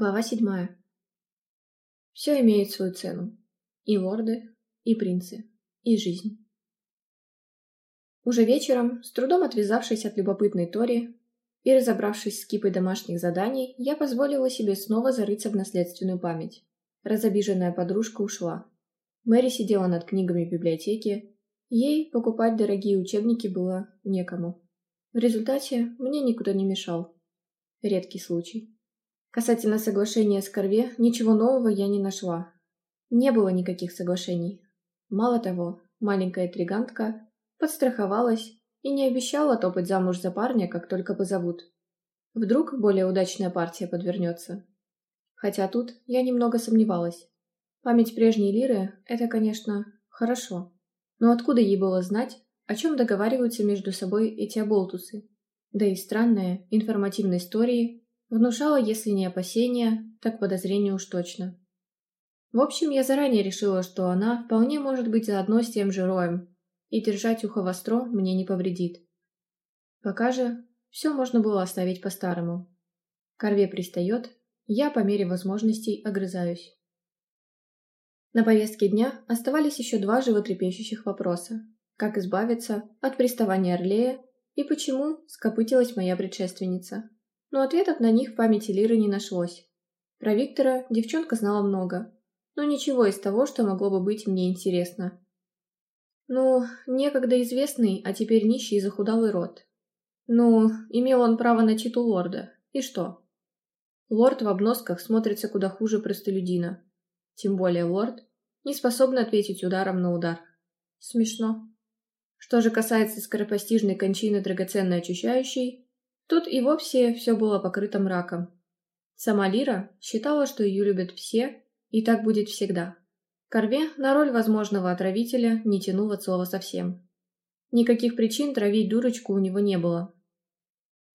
Глава седьмая. Все имеет свою цену. И лорды, и принцы, и жизнь. Уже вечером, с трудом отвязавшись от любопытной Тори и разобравшись с кипой домашних заданий, я позволила себе снова зарыться в наследственную память. Разобиженная подружка ушла. Мэри сидела над книгами в библиотеке. Ей покупать дорогие учебники было некому. В результате мне никуда не мешал. Редкий случай. Касательно соглашения с Корве, ничего нового я не нашла. Не было никаких соглашений. Мало того, маленькая тригантка подстраховалась и не обещала топать замуж за парня, как только позовут. Вдруг более удачная партия подвернется. Хотя тут я немного сомневалась. Память прежней Лиры – это, конечно, хорошо. Но откуда ей было знать, о чем договариваются между собой эти оболтусы? Да и странные, информативные истории Внушала, если не опасения, так подозрение уж точно. В общем, я заранее решила, что она вполне может быть заодно с тем же Роем, и держать ухо востро мне не повредит. Пока же все можно было оставить по-старому. Корве пристает, я по мере возможностей огрызаюсь. На повестке дня оставались еще два животрепещущих вопроса. Как избавиться от приставания Орлея и почему скопытилась моя предшественница но ответов на них в памяти Лиры не нашлось. Про Виктора девчонка знала много, но ничего из того, что могло бы быть мне интересно. Ну, некогда известный, а теперь нищий и захудалый род. Ну, имел он право на титул лорда. И что? Лорд в обносках смотрится куда хуже простолюдина. Тем более лорд не способен ответить ударом на удар. Смешно. Что же касается скоропостижной кончины драгоценной очищающей, Тут и вовсе все было покрыто мраком. Сама Лира считала, что ее любят все, и так будет всегда. Корве на роль возможного отравителя не тянул слова совсем. Никаких причин травить дурочку у него не было.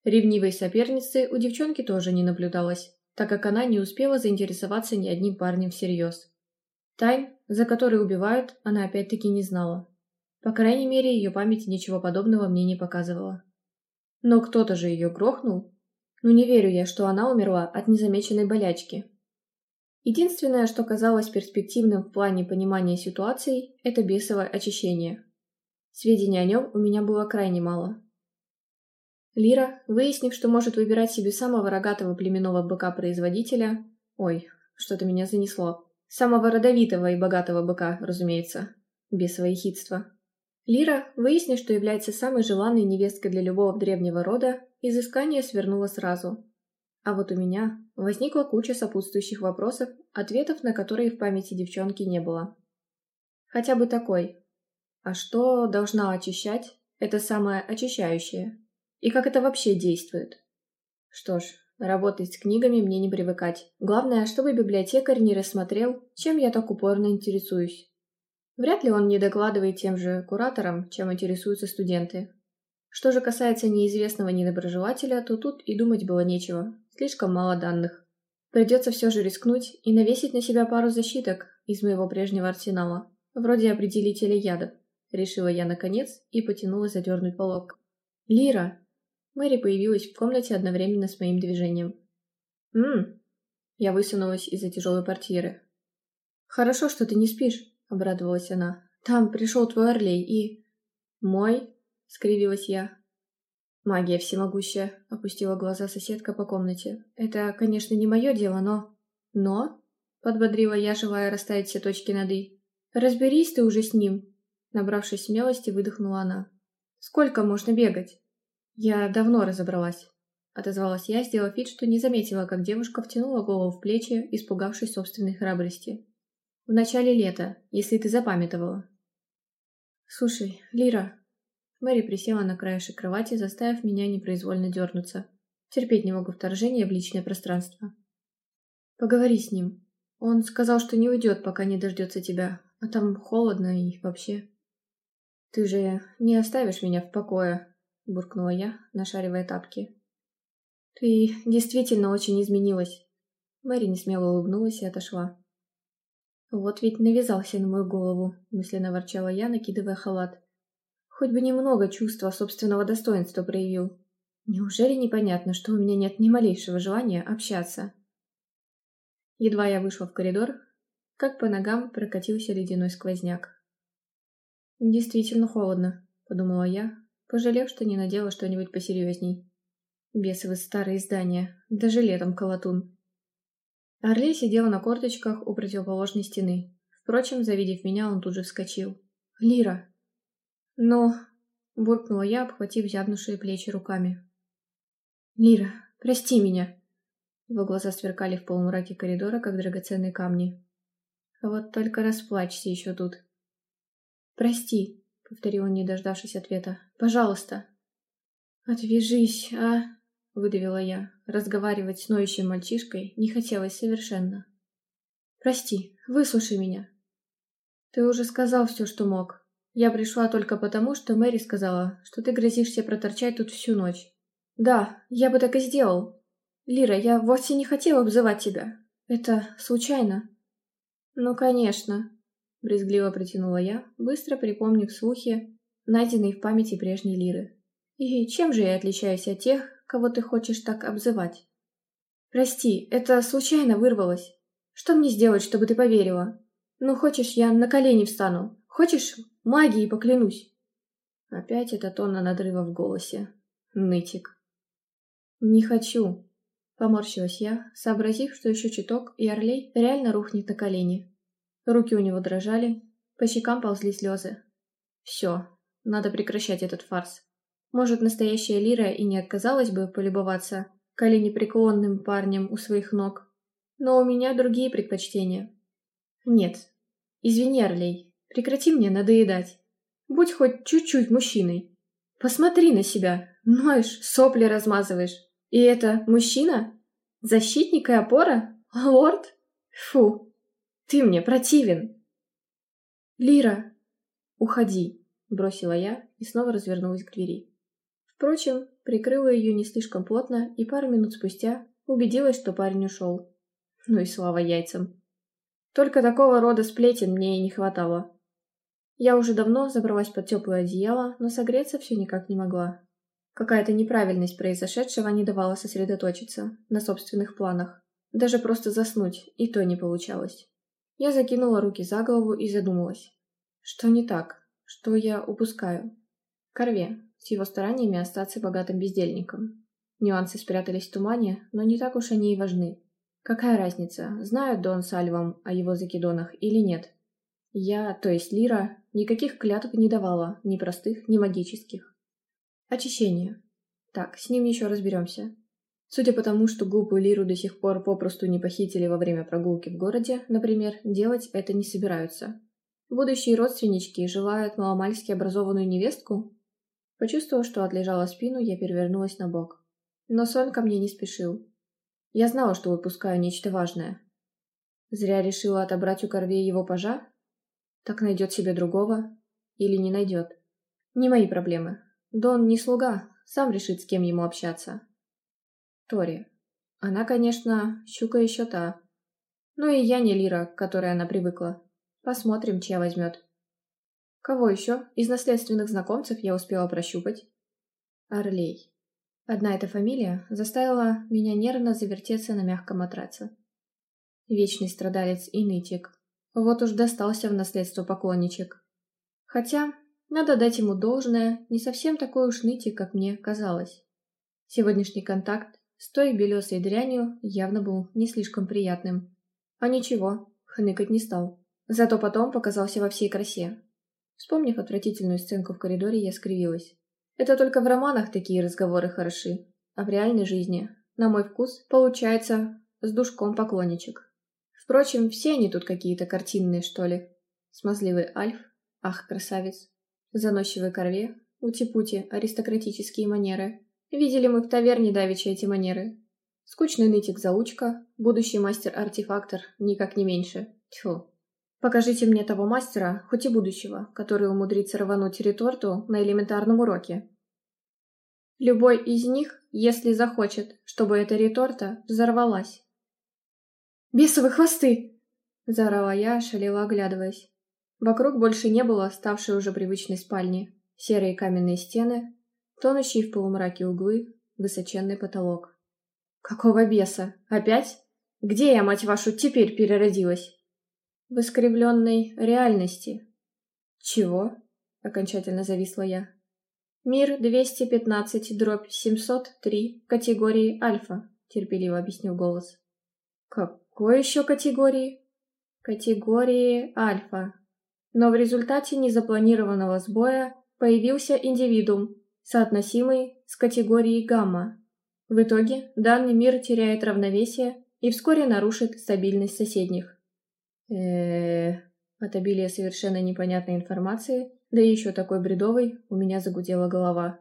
Ревнивой соперницы у девчонки тоже не наблюдалось, так как она не успела заинтересоваться ни одним парнем всерьез. Тайн, за которые убивают, она опять-таки не знала. По крайней мере, ее память ничего подобного мне не показывала. Но кто-то же ее грохнул. Ну не верю я, что она умерла от незамеченной болячки. Единственное, что казалось перспективным в плане понимания ситуации, это бесовое очищение. Сведений о нем у меня было крайне мало. Лира, выяснив, что может выбирать себе самого рогатого племенного быка-производителя... Ой, что-то меня занесло. Самого родовитого и богатого быка, разумеется. Бесовое хитство. Лира, выяснив, что является самой желанной невесткой для любого древнего рода, изыскание свернуло сразу. А вот у меня возникла куча сопутствующих вопросов, ответов на которые в памяти девчонки не было. Хотя бы такой. А что должна очищать это самое очищающее? И как это вообще действует? Что ж, работать с книгами мне не привыкать. Главное, чтобы библиотекарь не рассмотрел, чем я так упорно интересуюсь. Вряд ли он не докладывает тем же кураторам, чем интересуются студенты. Что же касается неизвестного недоброжелателя, то тут и думать было нечего, слишком мало данных. Придется все же рискнуть и навесить на себя пару защиток из моего прежнего арсенала, вроде определителя ядов, решила я наконец и потянулась задернуть полок. «Лира!» Мэри появилась в комнате одновременно с моим движением. «Ммм!» Я высунулась из-за тяжелой портьеры. «Хорошо, что ты не спишь обрадовалась она. «Там пришел твой Орлей и...» «Мой?» — скривилась я. «Магия всемогущая», — опустила глаза соседка по комнате. «Это, конечно, не мое дело, но...» «Но?» — подбодрила я, желая расставить все точки над «и». «Разберись ты уже с ним!» Набравшись смелости, выдохнула она. «Сколько можно бегать?» «Я давно разобралась», — отозвалась я, сделав вид, что не заметила, как девушка втянула голову в плечи, испугавшись собственной храбрости. В начале лета, если ты запамятовала. Слушай, Лира. Мэри присела на краешек кровати, заставив меня непроизвольно дернуться. Терпеть не могу вторжение в личное пространство. Поговори с ним. Он сказал, что не уйдет, пока не дождется тебя. А там холодно и вообще. Ты же не оставишь меня в покое, буркнула я, нашаривая тапки. Ты действительно очень изменилась. Мэри несмело улыбнулась и отошла. «Вот ведь навязался на мою голову», — мысленно ворчала я, накидывая халат. «Хоть бы немного чувства собственного достоинства проявил. Неужели непонятно, что у меня нет ни малейшего желания общаться?» Едва я вышла в коридор, как по ногам прокатился ледяной сквозняк. «Действительно холодно», — подумала я, пожалев, что не надела что-нибудь посерьезней. Бесовы старые здания, даже летом колотун. Орлей сидел на корточках у противоположной стены. Впрочем, завидев меня, он тут же вскочил. «Лира!» «Но...» — буркнула я, обхватив зябнувшие плечи руками. «Лира, прости меня!» Его глаза сверкали в полумраке коридора, как драгоценные камни. «Вот только расплачься еще тут!» «Прости!» — повторил он, не дождавшись ответа. «Пожалуйста!» «Отвяжись, а!» — выдавила я. Разговаривать с ноющим мальчишкой не хотелось совершенно. «Прости, выслушай меня». «Ты уже сказал все, что мог. Я пришла только потому, что Мэри сказала, что ты грозишься проторчать тут всю ночь. Да, я бы так и сделал. Лира, я вовсе не хотела обзывать тебя. Это случайно». «Ну, конечно», — брезгливо протянула я, быстро припомнив слухи, найденные в памяти прежней Лиры. «И чем же я отличаюсь от тех, кого ты хочешь так обзывать. Прости, это случайно вырвалось. Что мне сделать, чтобы ты поверила? Ну, хочешь, я на колени встану. Хочешь, магией поклянусь. Опять эта тонна надрыва в голосе. Нытик. Не хочу. Поморщилась я, сообразив, что еще чуток, и Орлей реально рухнет на колени. Руки у него дрожали, по щекам ползли слезы. Все, надо прекращать этот фарс. Может, настоящая Лира и не отказалась бы полюбоваться коленепреклонным парнем у своих ног. Но у меня другие предпочтения. Нет. Извини, Орлей, прекрати мне надоедать. Будь хоть чуть-чуть мужчиной. Посмотри на себя. Ноешь, сопли размазываешь. И это мужчина? Защитник и опора? Лорд? Фу. Ты мне противен. Лира, уходи, бросила я и снова развернулась к двери. Впрочем, прикрыла ее не слишком плотно и пару минут спустя убедилась, что парень ушел. Ну и слава яйцам. Только такого рода сплетен мне и не хватало. Я уже давно забралась под теплое одеяло, но согреться все никак не могла. Какая-то неправильность произошедшего не давала сосредоточиться на собственных планах. Даже просто заснуть, и то не получалось. Я закинула руки за голову и задумалась. Что не так? Что я упускаю? Корве, с его стараниями остаться богатым бездельником. Нюансы спрятались в тумане, но не так уж они и важны. Какая разница, знают Дон с Альвом о его закидонах или нет? Я, то есть Лира, никаких клятв не давала, ни простых, ни магических. Очищение. Так, с ним еще разберемся. Судя по тому, что глупую Лиру до сих пор попросту не похитили во время прогулки в городе, например, делать это не собираются. Будущие родственнички желают маломальски образованную невестку? Почувствовав, что отлежала спину, я перевернулась на бок. Но сон ко мне не спешил. Я знала, что выпускаю нечто важное. Зря решила отобрать у Корвея его пажа? Так найдет себе другого? Или не найдет? Не мои проблемы. Дон не слуга, сам решит, с кем ему общаться. Тори. Она, конечно, щука еще та. Ну и я не Лира, к которой она привыкла. Посмотрим, чья возьмет. Кого еще из наследственных знакомцев я успела прощупать? Орлей. Одна эта фамилия заставила меня нервно завертеться на мягком матраце. Вечный страдалец и нытик. Вот уж достался в наследство поклонничек. Хотя, надо дать ему должное, не совсем такой уж нытик, как мне казалось. Сегодняшний контакт с той белесой дрянью явно был не слишком приятным. А ничего, хныкать не стал. Зато потом показался во всей красе, Вспомнив отвратительную сценку в коридоре, я скривилась. Это только в романах такие разговоры хороши, а в реальной жизни, на мой вкус, получается с душком поклонничек. Впрочем, все они тут какие-то картинные, что ли. Смазливый Альф, ах, красавец. Заносчивый Корве, ути-пути, аристократические манеры. Видели мы в таверне давеча эти манеры. Скучный нытик-заучка, будущий мастер-артефактор, никак не меньше. Тьфу, Покажите мне того мастера, хоть и будущего, который умудрится рвануть реторту на элементарном уроке. Любой из них, если захочет, чтобы эта реторта взорвалась. «Бесовы хвосты!» – заорала я, шалела оглядываясь. Вокруг больше не было ставшей уже привычной спальни. Серые каменные стены, тонущие в полумраке углы, высоченный потолок. «Какого беса? Опять?» Где я, мать вашу, теперь переродилась? В искривленной реальности. Чего? Окончательно зависла я. Мир 215, дробь 703, категории Альфа, терпеливо объяснил голос. Какой еще категории? Категории Альфа. Но в результате незапланированного сбоя появился индивидуум, соотносимый с категорией Гамма. В итоге данный мир теряет равновесие и вскоре нарушит стабильность соседних. Э От обилия совершенно непонятной информации, да еще такой бредовой, у меня загудела голова.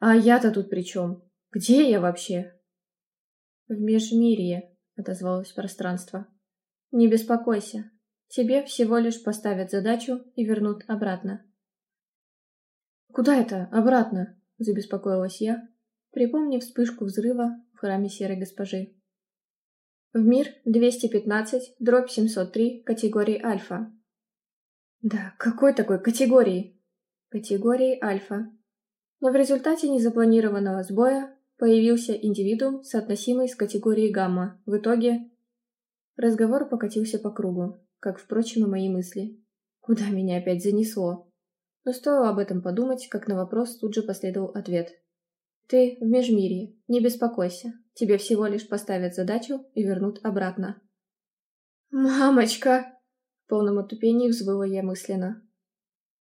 «А я-то тут при чем? Где я вообще?» «В Межмирье», — отозвалось пространство. «Не беспокойся. Тебе всего лишь поставят задачу и вернут обратно». «Куда это? Обратно?» — забеспокоилась я, припомнив вспышку взрыва в храме Серой Госпожи. В мир 215, дробь 703, категории Альфа. Да, какой такой категории? Категории Альфа. Но в результате незапланированного сбоя появился индивидуум, соотносимый с категорией Гамма. В итоге... Разговор покатился по кругу, как, впрочем, и мои мысли. Куда меня опять занесло? Но стоило об этом подумать, как на вопрос тут же последовал ответ. Ты в Межмирье, не беспокойся. Тебе всего лишь поставят задачу и вернут обратно. «Мамочка!» В полном отупении взвыла я мысленно.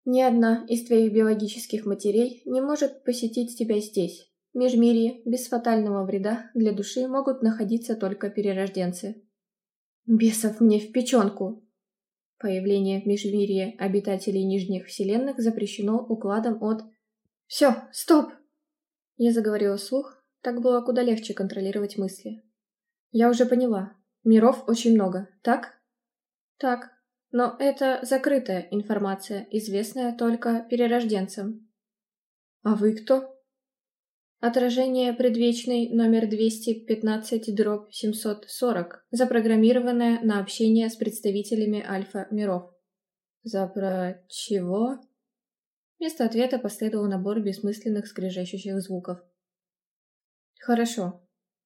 «Ни одна из твоих биологических матерей не может посетить тебя здесь. В Межмирье без фатального вреда для души могут находиться только перерожденцы». «Бесов мне в печенку!» Появление в Межмирье обитателей Нижних Вселенных запрещено укладом от... «Все, стоп!» Я заговорила вслух, так было куда легче контролировать мысли. Я уже поняла. Миров очень много, так? Так. Но это закрытая информация, известная только перерожденцам. А вы кто? Отражение предвечный номер 215 дробь 740, запрограммированное на общение с представителями альфа-миров. Запро... чего? Вместо ответа последовал набор бессмысленных скрежещущих звуков. «Хорошо».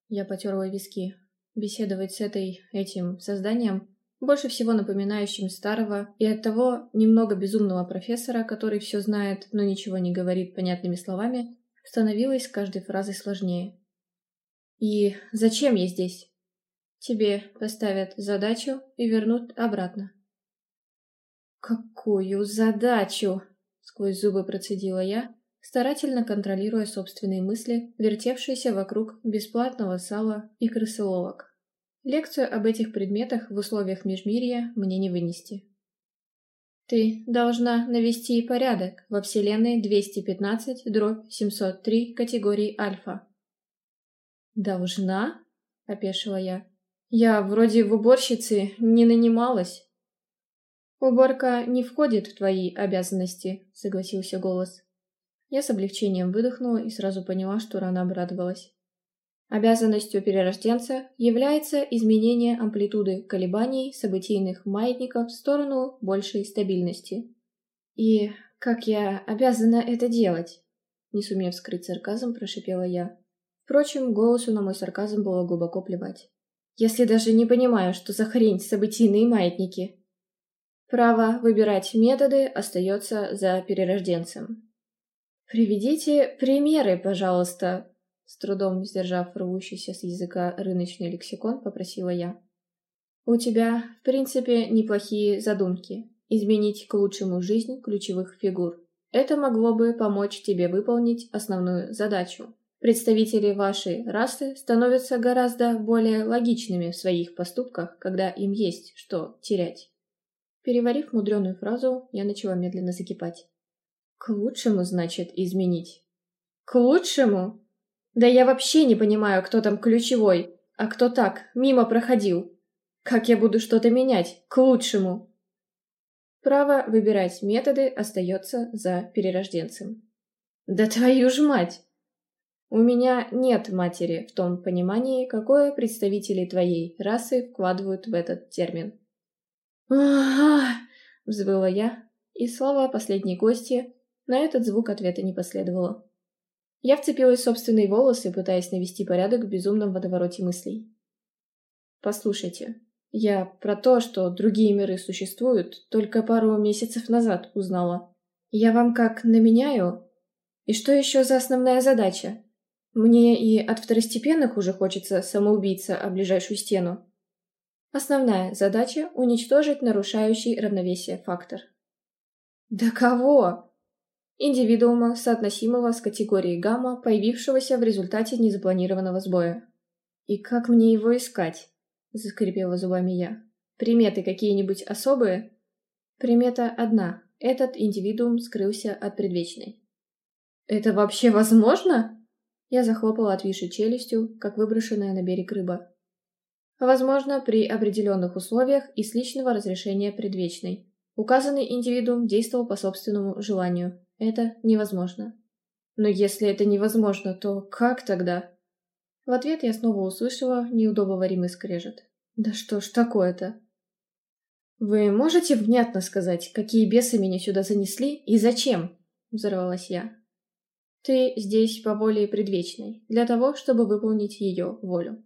Я потерла виски. Беседовать с этой, этим созданием, больше всего напоминающим старого и оттого немного безумного профессора, который все знает, но ничего не говорит понятными словами, становилось с каждой фразой сложнее. «И зачем я здесь?» «Тебе поставят задачу и вернут обратно». «Какую задачу?» Сквозь зубы процедила я, старательно контролируя собственные мысли, вертевшиеся вокруг бесплатного сала и крысоловок. Лекцию об этих предметах в условиях межмирья мне не вынести. Ты должна навести порядок во Вселенной 215 дробь 703 категории Альфа. Должна? — опешила я. Я вроде в уборщице не нанималась. «Уборка не входит в твои обязанности», — согласился голос. Я с облегчением выдохнула и сразу поняла, что рано обрадовалась. Обязанностью перерожденца является изменение амплитуды колебаний событийных маятников в сторону большей стабильности. «И как я обязана это делать?» Не сумев скрыть сарказм, прошипела я. Впрочем, голосу на мой сарказм было глубоко плевать. «Если даже не понимаю, что за хрень событийные маятники!» Право выбирать методы остается за перерожденцем. «Приведите примеры, пожалуйста», — с трудом сдержав рвущийся с языка рыночный лексикон, попросила я. «У тебя, в принципе, неплохие задумки. Изменить к лучшему жизнь ключевых фигур. Это могло бы помочь тебе выполнить основную задачу. Представители вашей расы становятся гораздо более логичными в своих поступках, когда им есть что терять. Переварив мудреную фразу, я начала медленно закипать. К лучшему, значит, изменить. К лучшему? Да я вообще не понимаю, кто там ключевой, а кто так, мимо проходил. Как я буду что-то менять? К лучшему. Право выбирать методы остается за перерожденцем. Да твою ж мать! У меня нет матери в том понимании, какое представители твоей расы вкладывают в этот термин. Взвыла я, и слова последней гости, на этот звук ответа не последовало. Я вцепилась в собственные волосы, пытаясь навести порядок в безумном водовороте мыслей. Послушайте, я про то, что другие миры существуют, только пару месяцев назад узнала. Я вам как наменяю? И что еще за основная задача? Мне и от второстепенных уже хочется самоубийца о ближайшую стену. Основная задача – уничтожить нарушающий равновесие фактор. Да кого? Индивидуума, соотносимого с категорией гамма, появившегося в результате незапланированного сбоя. И как мне его искать? Заскрипела зубами я. Приметы какие-нибудь особые? Примета одна. Этот индивидуум скрылся от предвечной. «Это вообще возможно?» Я захлопала отвисшей челюстью, как выброшенная на берег рыба. Возможно, при определенных условиях и с личного разрешения предвечной. Указанный индивидуум действовал по собственному желанию. Это невозможно. Но если это невозможно, то как тогда? В ответ я снова услышала неудобоваримый скрежет. Да что ж такое-то? Вы можете внятно сказать, какие бесы меня сюда занесли и зачем? Взорвалась я. Ты здесь по воле предвечной, для того, чтобы выполнить ее волю.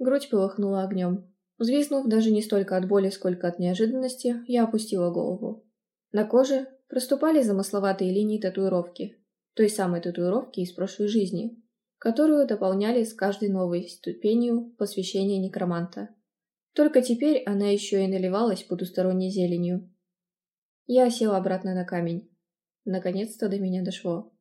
Грудь полыхнула огнем. Взвизнув даже не столько от боли, сколько от неожиданности, я опустила голову. На коже проступали замысловатые линии татуировки, той самой татуировки из прошлой жизни, которую дополняли с каждой новой ступенью посвящения некроманта. Только теперь она еще и наливалась потусторонней зеленью. Я села обратно на камень. Наконец-то до меня дошло.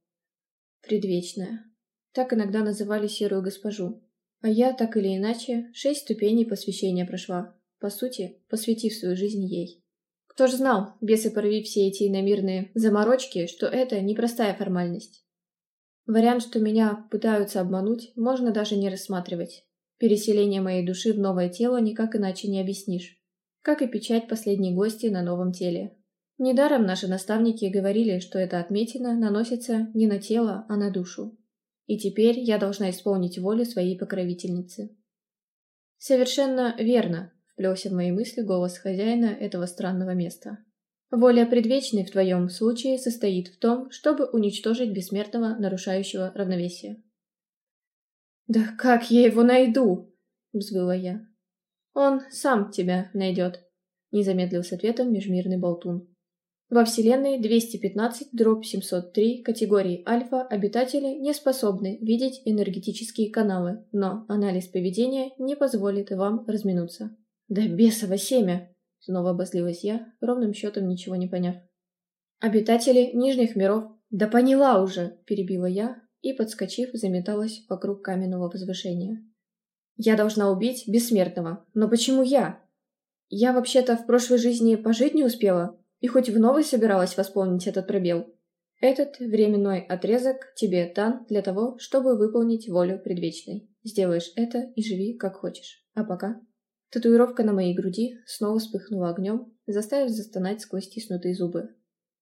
Предвечная. Так иногда называли серую госпожу. А я, так или иначе, шесть ступеней посвящения прошла, по сути, посвятив свою жизнь ей. Кто ж знал, бесы порви все эти иномирные заморочки, что это непростая формальность. Вариант, что меня пытаются обмануть, можно даже не рассматривать. Переселение моей души в новое тело никак иначе не объяснишь. Как и печать последней гости на новом теле. Недаром наши наставники говорили, что эта отметина наносится не на тело, а на душу. И теперь я должна исполнить волю своей покровительницы. Совершенно верно, вплелся в мои мысли голос хозяина этого странного места. Воля предвечной в твоем случае состоит в том, чтобы уничтожить бессмертного, нарушающего равновесие. «Да как я его найду?» — взвыла я. «Он сам тебя найдет», — не замедлил с ответом межмирный болтун. Во Вселенной 215-703 категории Альфа обитатели не способны видеть энергетические каналы, но анализ поведения не позволит вам разминуться. «Да бесово семя!» — снова обозлилась я, ровным счетом ничего не поняв. «Обитатели Нижних миров...» «Да поняла уже!» — перебила я и, подскочив, заметалась вокруг каменного возвышения. «Я должна убить Бессмертного. Но почему я? Я вообще-то в прошлой жизни пожить не успела, и хоть в новой собиралась восполнить этот пробел. Этот временной отрезок тебе дан для того, чтобы выполнить волю предвечной. Сделаешь это и живи как хочешь. А пока... Татуировка на моей груди снова вспыхнула огнем, заставив застонать сквозь стиснутые зубы.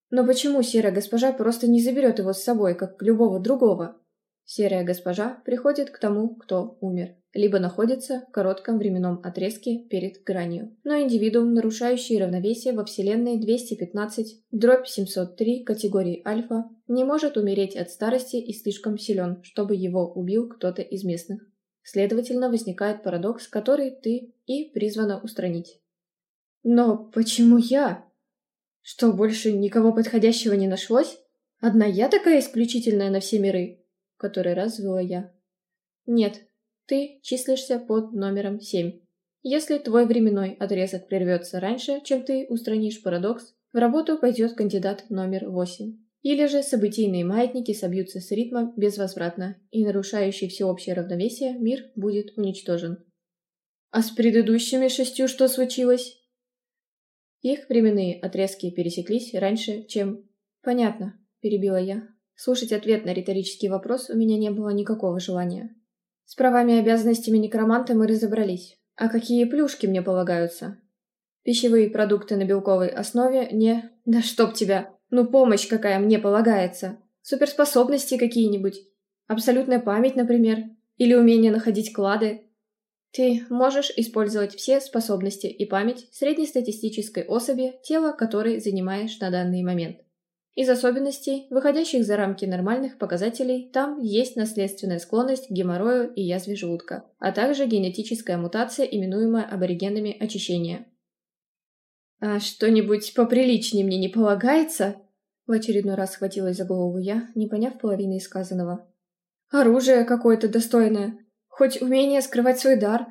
Но почему серая госпожа просто не заберет его с собой, как любого другого? Серая госпожа приходит к тому, кто умер либо находится в коротком временном отрезке перед гранью. Но индивидуум, нарушающий равновесие во Вселенной 215, дробь 703 категории альфа, не может умереть от старости и слишком силен, чтобы его убил кто-то из местных. Следовательно, возникает парадокс, который ты и призвана устранить. Но почему я? Что, больше никого подходящего не нашлось? Одна я такая исключительная на все миры? Который раз звела я. Нет, ты числишься под номером 7. Если твой временной отрезок прервется раньше, чем ты устранишь парадокс, в работу пойдет кандидат номер 8. Или же событийные маятники собьются с ритма безвозвратно, и нарушающий всеобщее равновесие мир будет уничтожен. А с предыдущими шестью что случилось? Их временные отрезки пересеклись раньше, чем... Понятно, перебила я. Слушать ответ на риторический вопрос у меня не было никакого желания. С правами и обязанностями некроманта мы разобрались. А какие плюшки мне полагаются? Пищевые продукты на белковой основе не... Да чтоб тебя! Ну помощь какая мне полагается! Суперспособности какие-нибудь? Абсолютная память, например? Или умение находить клады? Ты можешь использовать все способности и память среднестатистической особи, тело которой занимаешь на данный момент. Из особенностей, выходящих за рамки нормальных показателей, там есть наследственная склонность к геморрою и язве желудка, а также генетическая мутация, именуемая аборигенами очищения. «А что-нибудь поприличнее мне не полагается?» В очередной раз схватилась за голову я, не поняв половины сказанного. «Оружие какое-то достойное. Хоть умение скрывать свой дар.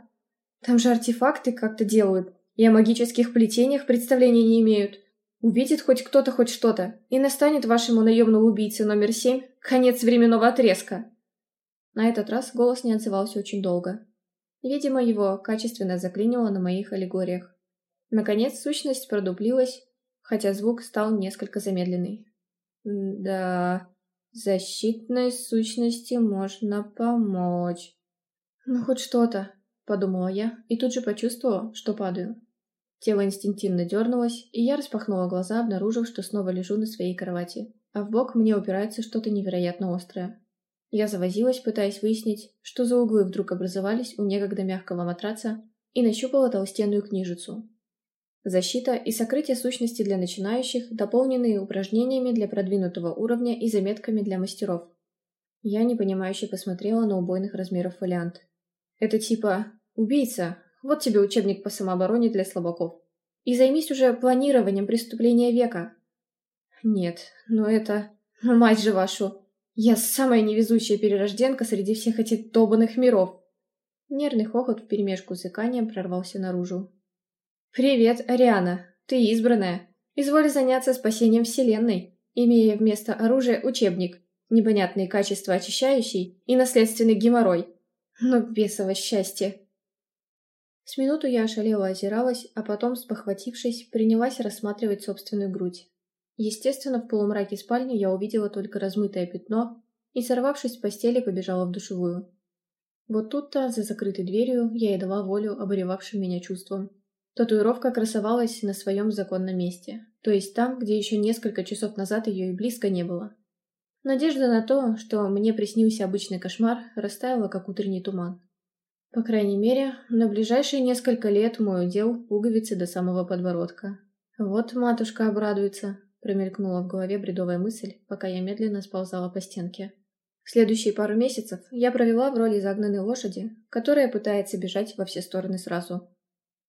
Там же артефакты как-то делают, и о магических плетениях представления не имеют. Увидит хоть кто-то хоть что-то, и настанет вашему наемному убийце номер семь конец временного отрезка. На этот раз голос не отзывался очень долго. Видимо, его качественно заклинило на моих аллегориях. Наконец, сущность продуплилась, хотя звук стал несколько замедленный. Да, защитной сущности можно помочь. Ну, хоть что-то, подумала я, и тут же почувствовала, что падаю. Тело инстинктивно дернулось, и я распахнула глаза, обнаружив, что снова лежу на своей кровати, а в бок мне упирается что-то невероятно острое. Я завозилась, пытаясь выяснить, что за углы вдруг образовались у некогда мягкого матраца, и нащупала толстенную книжицу. Защита и сокрытие сущности для начинающих, дополненные упражнениями для продвинутого уровня и заметками для мастеров. Я непонимающе посмотрела на убойных размеров фолиант. Это типа «Убийца, вот тебе учебник по самообороне для слабаков. И займись уже планированием преступления века. Нет, ну это... Ну, мать же вашу! Я самая невезучая перерожденка среди всех этих добанных миров. Нервный хохот вперемешку с иканием прорвался наружу. «Привет, Ариана! Ты избранная! Изволь заняться спасением Вселенной, имея вместо оружия учебник, непонятные качества очищающий и наследственный геморрой. Но бесово счастье!» С минуту я ошалела озиралась, а потом, спохватившись, принялась рассматривать собственную грудь. Естественно, в полумраке спальни я увидела только размытое пятно и, сорвавшись с постели, побежала в душевую. Вот тут-то, за закрытой дверью, я и дала волю обуревавшим меня чувствам. Татуировка красовалась на своем законном месте, то есть там, где еще несколько часов назад ее и близко не было. Надежда на то, что мне приснился обычный кошмар, растаяла, как утренний туман. По крайней мере, на ближайшие несколько лет мой удел пуговицы до самого подбородка. Вот матушка обрадуется, промелькнула в голове бредовая мысль, пока я медленно сползала по стенке. Следующие пару месяцев я провела в роли загнанной лошади, которая пытается бежать во все стороны сразу.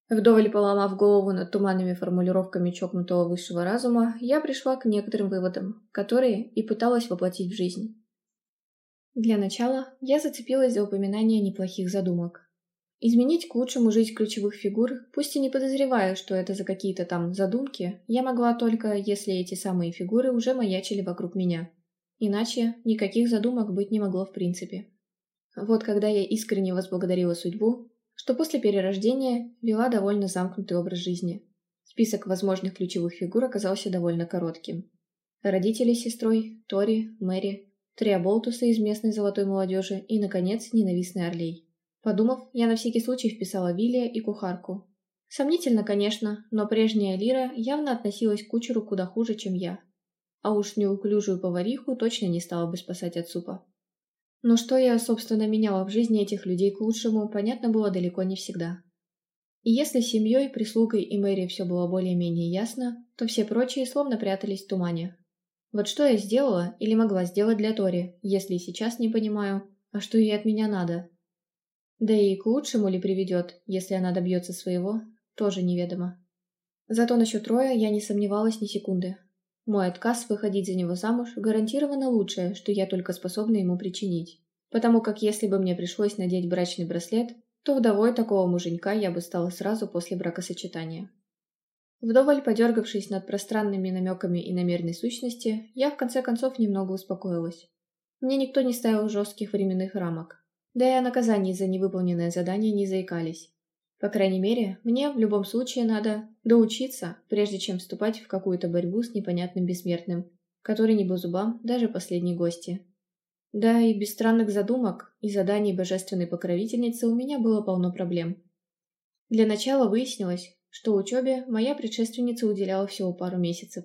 Вдоволь поломав голову над туманными формулировками чокнутого высшего разума, я пришла к некоторым выводам, которые и пыталась воплотить в жизнь. Для начала я зацепилась за упоминание неплохих задумок. Изменить к лучшему жизнь ключевых фигур, пусть и не подозревая, что это за какие-то там задумки, я могла только, если эти самые фигуры уже маячили вокруг меня. Иначе никаких задумок быть не могло в принципе. Вот когда я искренне возблагодарила судьбу, что после перерождения вела довольно замкнутый образ жизни. Список возможных ключевых фигур оказался довольно коротким. Родители с сестрой, Тори, Мэри, три оболтуса из местной золотой молодежи и, наконец, ненавистный Орлей. Подумав, я на всякий случай вписала Вилия и кухарку. Сомнительно, конечно, но прежняя Лира явно относилась к кучеру куда хуже, чем я. А уж неуклюжую повариху точно не стала бы спасать от супа. Но что я, собственно, меняла в жизни этих людей к лучшему, понятно было далеко не всегда. И если с семьей, прислугой и Мэри все было более-менее ясно, то все прочие словно прятались в тумане, вот что я сделала или могла сделать для Тори, если сейчас не понимаю, а что ей от меня надо? Да и к лучшему ли приведет, если она добьется своего, тоже неведомо. Зато насчет Троя я не сомневалась ни секунды. Мой отказ выходить за него замуж гарантированно лучшее, что я только способна ему причинить. Потому как если бы мне пришлось надеть брачный браслет, то вдовой такого муженька я бы стала сразу после бракосочетания. Вдоволь подергавшись над пространными намеками и намерной сущности, я в конце концов немного успокоилась. Мне никто не ставил жестких временных рамок. Да и о наказании за невыполненное задание не заикались. По крайней мере, мне в любом случае надо доучиться, прежде чем вступать в какую-то борьбу с непонятным бессмертным, который не по зубам даже последней гости. Да и без странных задумок и заданий божественной покровительницы у меня было полно проблем. Для начала выяснилось, что учебе моя предшественница уделяла всего пару месяцев.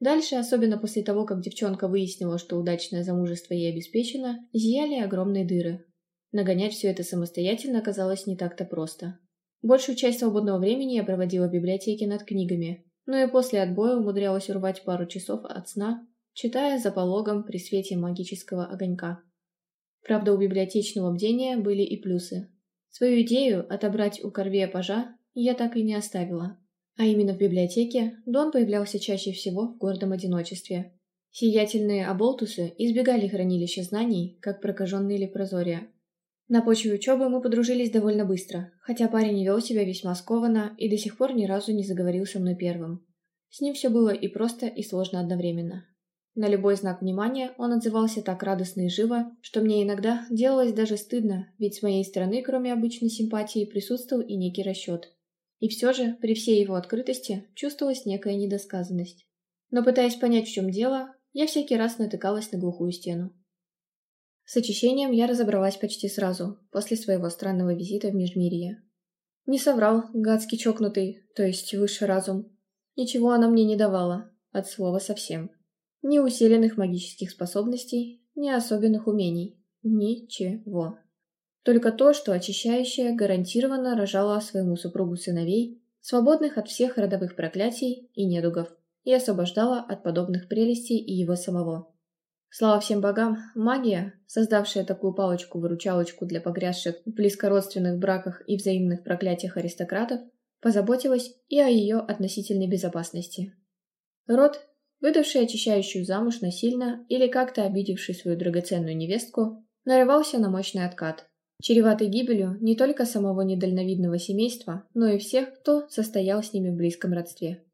Дальше, особенно после того, как девчонка выяснила, что удачное замужество ей обеспечено, зияли огромные дыры. Нагонять все это самостоятельно оказалось не так-то просто. Большую часть свободного времени я проводила в библиотеке над книгами, но и после отбоя умудрялась урвать пару часов от сна, читая за пологом при свете магического огонька. Правда, у библиотечного бдения были и плюсы. Свою идею отобрать у Корвея пажа я так и не оставила. А именно в библиотеке Дон появлялся чаще всего в гордом одиночестве. Сиятельные оболтусы избегали хранилища знаний, как прокаженные лепрозория. На почве учебы мы подружились довольно быстро, хотя парень вел себя весьма скованно и до сих пор ни разу не заговорил со мной первым. С ним все было и просто, и сложно одновременно. На любой знак внимания он отзывался так радостно и живо, что мне иногда делалось даже стыдно, ведь с моей стороны, кроме обычной симпатии, присутствовал и некий расчет. И все же, при всей его открытости, чувствовалась некая недосказанность. Но пытаясь понять, в чем дело, я всякий раз натыкалась на глухую стену. С очищением я разобралась почти сразу, после своего странного визита в Межмирье. Не соврал, гадский чокнутый, то есть высший разум. Ничего она мне не давала, от слова совсем. Ни усиленных магических способностей, ни особенных умений. Ничего. Только то, что очищающая гарантированно рожала своему супругу сыновей, свободных от всех родовых проклятий и недугов, и освобождала от подобных прелестей и его самого. Слава всем богам, магия, создавшая такую палочку-выручалочку для погрязших в близкородственных браках и взаимных проклятиях аристократов, позаботилась и о ее относительной безопасности. Род выдавший очищающую замуж насильно или как-то обидевший свою драгоценную невестку, нарывался на мощный откат, чреватый гибелью не только самого недальновидного семейства, но и всех, кто состоял с ними в близком родстве.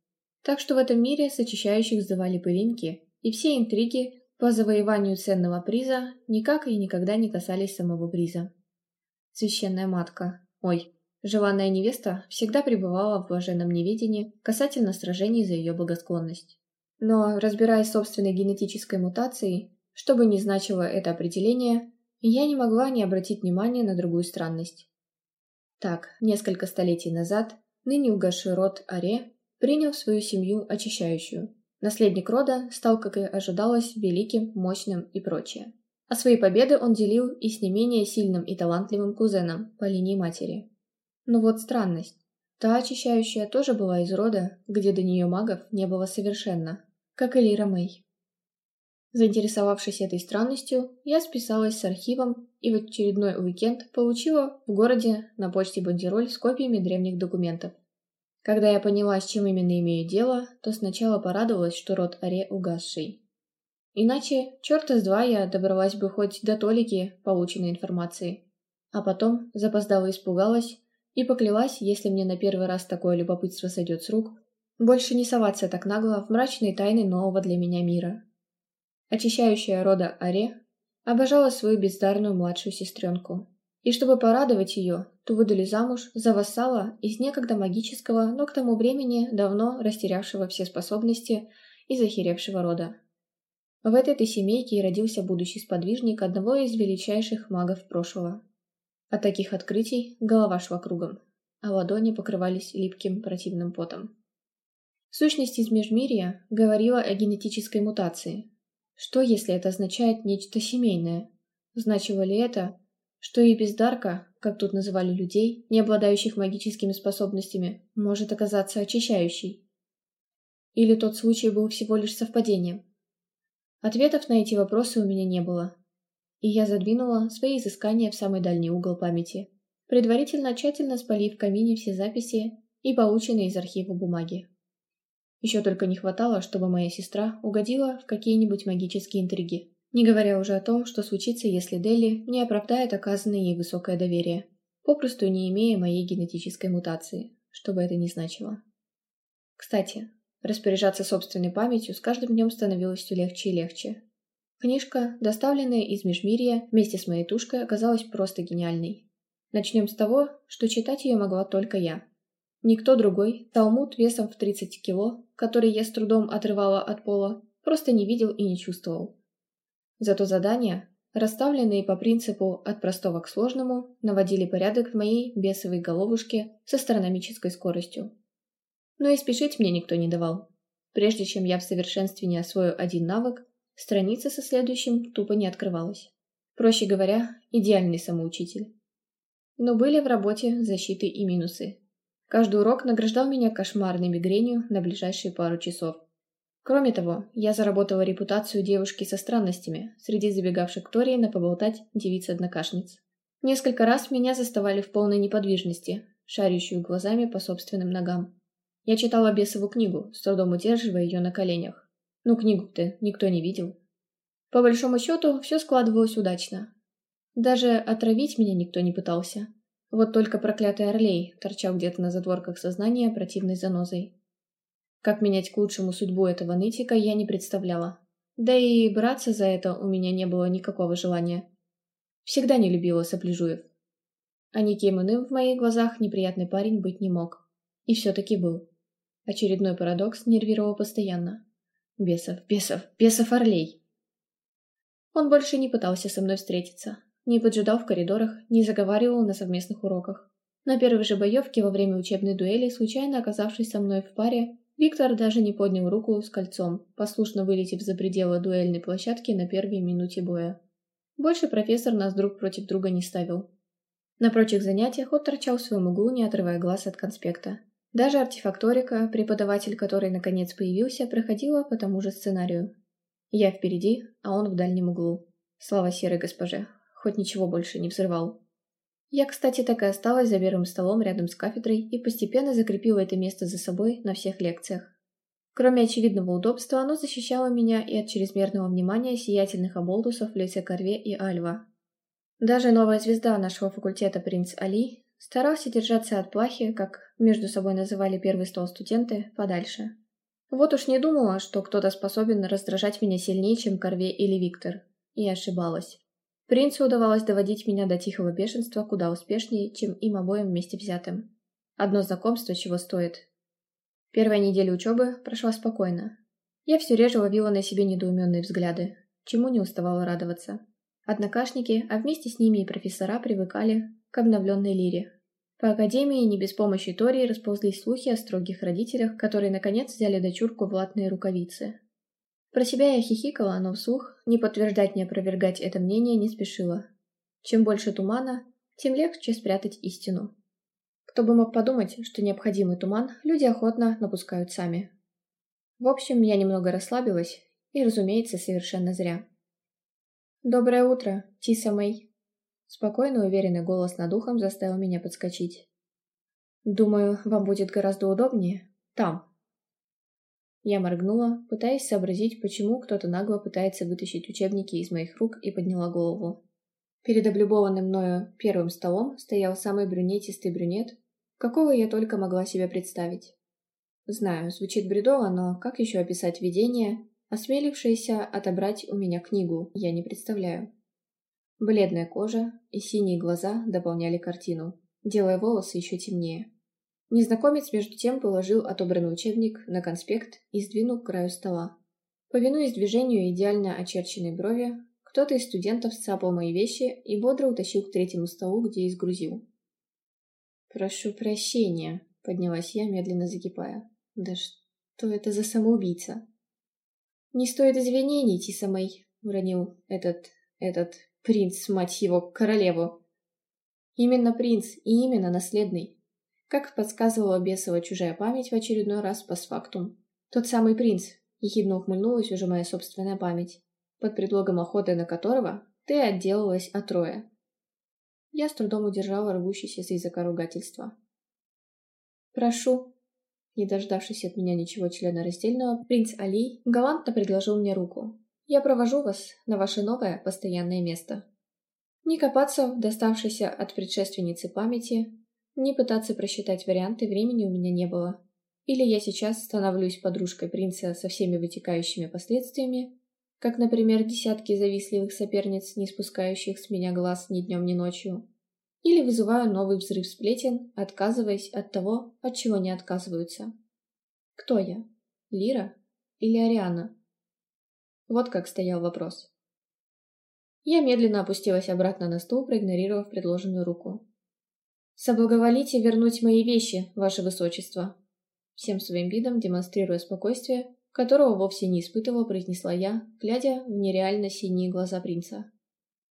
Так что в этом мире с очищающих сдавали пылинки, и все интриги по завоеванию ценного приза никак и никогда не касались самого приза. Священная матка, ой, желанная невеста всегда пребывала в блаженном неведении касательно сражений за ее благосклонность. Но, разбираясь собственной генетической мутацией, что бы ни значило это определение, я не могла не обратить внимания на другую странность. Так, несколько столетий назад ныне угасший род Аре принял в свою семью очищающую. Наследник рода стал, как и ожидалось, великим, мощным и прочее. А свои победы он делил и с не менее сильным и талантливым кузеном по линии матери. Но вот странность. Та очищающая тоже была из рода, где до нее магов не было совершенно, как и Лира Мэй. Заинтересовавшись этой странностью, я списалась с архивом и в очередной уикенд получила в городе на почте бандероль с копиями древних документов. Когда я поняла, с чем именно имею дело, то сначала порадовалась, что род Аре угасший. Иначе, черта с два, я добралась бы хоть до толики полученной информации. А потом запоздала испугалась, и поклялась, если мне на первый раз такое любопытство сойдет с рук, больше не соваться так нагло в мрачные тайны нового для меня мира. Очищающая рода Аре обожала свою бездарную младшую сестренку. И чтобы порадовать ее, то выдали замуж за вассала из некогда магического, но к тому времени давно растерявшего все способности и захеревшего рода. В этой-то семейке и родился будущий сподвижник одного из величайших магов прошлого. От таких открытий голова шла кругом, а ладони покрывались липким противным потом. Сущность из Межмирья говорила о генетической мутации. Что, если это означает нечто семейное? Значило ли это, что и бездарка, как тут называли людей, не обладающих магическими способностями, может оказаться очищающей? Или тот случай был всего лишь совпадением? Ответов на эти вопросы у меня не было, и я задвинула свои изыскания в самый дальний угол памяти, предварительно тщательно спалив в камине все записи и полученные из архива бумаги. Еще только не хватало, чтобы моя сестра угодила в какие-нибудь магические интриги, не говоря уже о том, что случится, если Дели не оправдает оказанное ей высокое доверие, попросту не имея моей генетической мутации, что бы это ни значило. Кстати, распоряжаться собственной памятью с каждым днем становилось все легче и легче, Книжка, доставленная из Межмирья вместе с моей тушкой, оказалась просто гениальной. Начнем с того, что читать ее могла только я. Никто другой, талмуд весом в 30 кило, который я с трудом отрывала от пола, просто не видел и не чувствовал. Зато задания, расставленные по принципу «от простого к сложному», наводили порядок в моей бесовой головушке с астрономической скоростью. Но и спешить мне никто не давал. Прежде чем я в совершенстве не освою один навык, Страница со следующим тупо не открывалась. Проще говоря, идеальный самоучитель. Но были в работе защиты и минусы. Каждый урок награждал меня кошмарной мигренью на ближайшие пару часов. Кроме того, я заработала репутацию девушки со странностями среди забегавших к Тории на поболтать девиц-однокашниц. Несколько раз меня заставали в полной неподвижности, шарящую глазами по собственным ногам. Я читала бесову книгу, с трудом удерживая ее на коленях. Ну, книгу-то никто не видел. По большому счету, все складывалось удачно. Даже отравить меня никто не пытался. Вот только проклятый Орлей торчал где-то на затворках сознания противной занозой. Как менять к лучшему судьбу этого нытика, я не представляла. Да и браться за это у меня не было никакого желания. Всегда не любила сопляжуев. А никем иным в моих глазах неприятный парень быть не мог. И все-таки был. Очередной парадокс нервировал постоянно. Бесов, бесов, бесов орлей. Он больше не пытался со мной встретиться. Не поджидал в коридорах, не заговаривал на совместных уроках. На первой же боевке во время учебной дуэли, случайно оказавшись со мной в паре, Виктор даже не поднял руку с кольцом, послушно вылетев за пределы дуэльной площадки на первой минуте боя. Больше профессор нас друг против друга не ставил. На прочих занятиях он торчал в своем углу, не отрывая глаз от конспекта. Даже артефакторика, преподаватель который наконец появился, проходила по тому же сценарию. Я впереди, а он в дальнем углу. Слава серой госпоже, хоть ничего больше не взрывал. Я, кстати, так и осталась за первым столом рядом с кафедрой и постепенно закрепила это место за собой на всех лекциях. Кроме очевидного удобства, оно защищало меня и от чрезмерного внимания сиятельных оболтусов в лице Корве и Альва. Даже новая звезда нашего факультета принц Али старался держаться от плахи, как между собой называли первый стол студенты, подальше. Вот уж не думала, что кто-то способен раздражать меня сильнее, чем Корве или Виктор. И ошибалась. Принцу удавалось доводить меня до тихого бешенства куда успешнее, чем им обоим вместе взятым. Одно знакомство чего стоит. Первая неделя учебы прошла спокойно. Я все реже ловила на себе недоуменные взгляды, чему не уставала радоваться. Однокашники, а вместе с ними и профессора привыкали к обновленной лире. По академии не без помощи Тории расползлись слухи о строгих родителях, которые наконец взяли дочурку в латные рукавицы. Про себя я хихикала, но вслух ни подтверждать, ни опровергать это мнение не спешила. Чем больше тумана, тем легче спрятать истину. Кто бы мог подумать, что необходимый туман люди охотно напускают сами. В общем, я немного расслабилась, и, разумеется, совершенно зря. «Доброе утро, Тиса Мэй!» Спокойный, уверенный голос над ухом заставил меня подскочить. «Думаю, вам будет гораздо удобнее там, я моргнула, пытаясь сообразить, почему кто-то нагло пытается вытащить учебники из моих рук и подняла голову. Перед облюбованным мною первым столом стоял самый брюнетистый брюнет, какого я только могла себе представить. Знаю, звучит бредово, но как еще описать видение, осмелившееся отобрать у меня книгу, я не представляю. Бледная кожа и синие глаза дополняли картину, делая волосы еще темнее. Незнакомец между тем положил отобранный учебник на конспект и сдвинул к краю стола. Повинуясь движению идеально очерченной брови, кто-то из студентов сцапал мои вещи и бодро утащил к третьему столу, где изгрузил. «Прошу прощения», — поднялась я, медленно закипая. «Да что это за самоубийца?» «Не стоит извинений, Тиса Мэй», — уронил этот... этот принц, мать его, королеву. «Именно принц и именно наследный. Как подсказывала бесова чужая память в очередной раз постфактум. Тот самый принц, ехидно ухмыльнулась уже моя собственная память, под предлогом охоты на которого ты отделалась от Роя. Я с трудом удержала рвущееся с языка ругательства. «Прошу». Не дождавшись от меня ничего члена раздельного, принц Али галантно предложил мне руку. «Я провожу вас на ваше новое постоянное место». Не копаться в доставшейся от предшественницы памяти, не пытаться просчитать варианты времени у меня не было. Или я сейчас становлюсь подружкой принца со всеми вытекающими последствиями, как, например, десятки завистливых соперниц, не спускающих с меня глаз ни днем, ни ночью. Или вызываю новый взрыв сплетен, отказываясь от того, от чего не отказываются. Кто я? Лира или Ариана? Вот как стоял вопрос. Я медленно опустилась обратно на стул, проигнорировав предложенную руку. «Соблаговолите вернуть мои вещи, ваше высочество!» Всем своим видом, демонстрируя спокойствие, которого вовсе не испытывала, произнесла я, глядя в нереально синие глаза принца.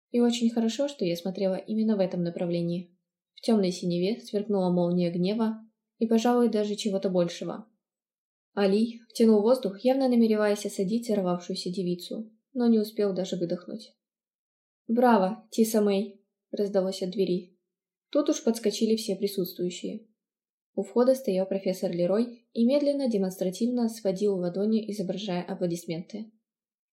И очень хорошо, что я смотрела именно в этом направлении. В темной синеве сверкнула молния гнева и, пожалуй, даже чего-то большего. Али втянул воздух, явно намереваясь осадить взорвавшуюся девицу, но не успел даже выдохнуть. «Браво, Тиса Мэй!» — раздалось от двери. Тут уж подскочили все присутствующие. У входа стоял профессор Лерой и медленно, демонстративно сводил ладони, изображая аплодисменты.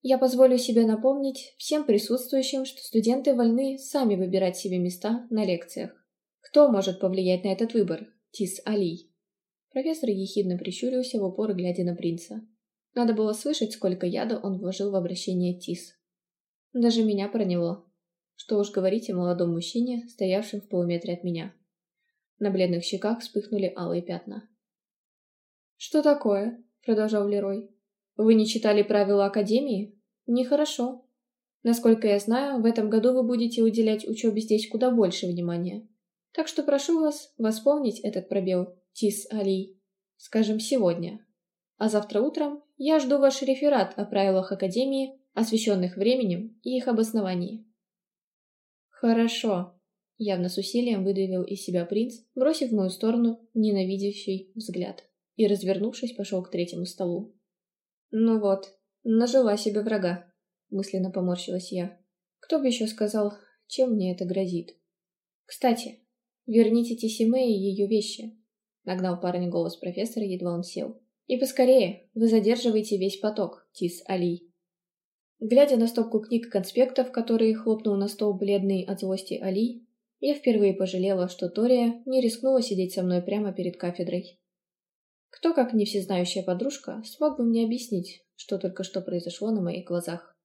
Я позволю себе напомнить всем присутствующим, что студенты вольны сами выбирать себе места на лекциях. Кто может повлиять на этот выбор? Тис Али. Профессор ехидно прищурился в упор, глядя на принца. Надо было слышать, сколько яда он вложил в обращение Тис. Даже меня проняло. Что уж говорить о молодом мужчине, стоявшем в полуметре от меня. На бледных щеках вспыхнули алые пятна. «Что такое?» — продолжал Лерой. «Вы не читали правила Академии? Нехорошо. Насколько я знаю, в этом году вы будете уделять учебе здесь куда больше внимания. Так что прошу вас восполнить этот пробел, Тис Али, скажем, сегодня. А завтра утром я жду ваш реферат о правилах Академии, освещенных временем и их обосновании. «Хорошо», — явно с усилием выдавил из себя принц, бросив в мою сторону ненавидящий взгляд, и, развернувшись, пошел к третьему столу. «Ну вот, нажила себе врага», — мысленно поморщилась я. «Кто бы еще сказал, чем мне это грозит?» «Кстати, верните Тисиме и ее вещи», — нагнал парень голос профессора, едва он сел. «И поскорее, вы задерживаете весь поток, Тис Али». Глядя на стопку книг и конспектов, которые хлопнул на стол бледный от злости Али, я впервые пожалела, что Тория не рискнула сидеть со мной прямо перед кафедрой. Кто, как не всезнающая подружка, смог бы мне объяснить, что только что произошло на моих глазах?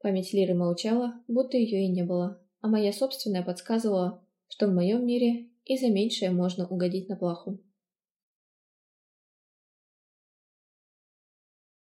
Память Лиры молчала, будто ее и не было, а моя собственная подсказывала, что в моем мире и за меньшее можно угодить на плаху.